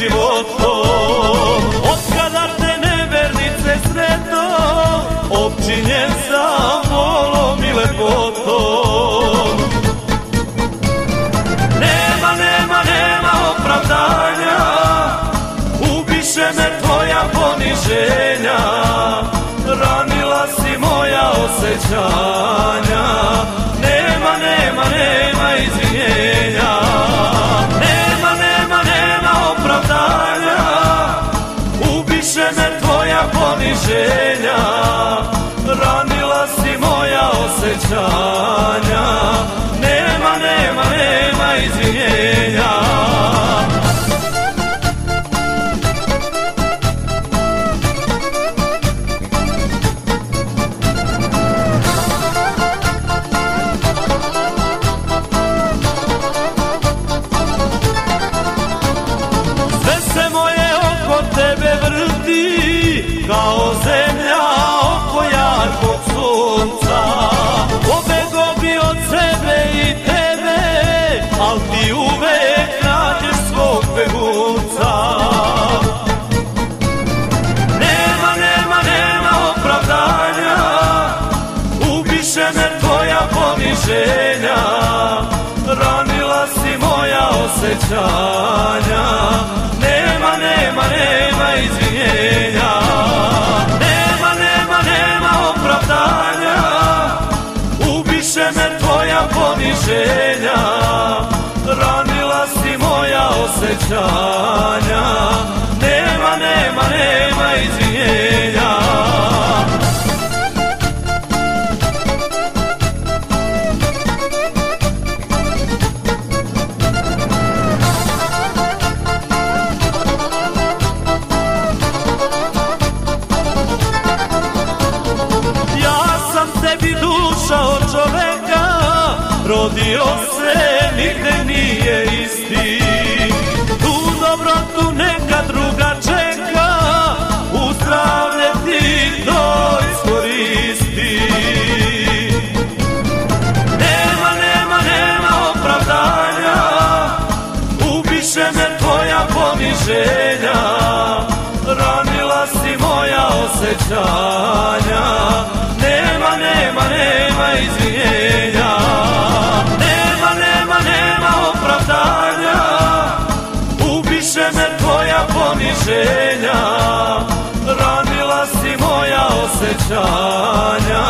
životom. Otkada te nevernice sretno Općinjen sam volom i lepotom. Nema, nema, nema opravdanja Ubiše me tvoja poniženja Ranila si moja osjećanja tvoja poniženja Ranila si moja osjećanja. Nema, nema, nema izvinjenja. Sve se moje oko tebe vrti Al ti uvek nađeš svog begunca. Nema, nema, nema opravdanja Ubiše me tvoja poniženja. Ranila si moja osjećanja. Nema, nema, nema izvinjenja. Nema, nema, nema opravdanja Ubiše me tvoja poniženja moja osjećanja Nema, nema, nema izvinjenja. Ja sam tebi duša od čoveka Rodio se, nigde nije isti poniženja Ranila si moja osjećanja. Nema, nema, nema izvinjenja. Nema, nema, nema opravdanja. Ubiše me tvoja poniženja. Ranila si moja osjećanja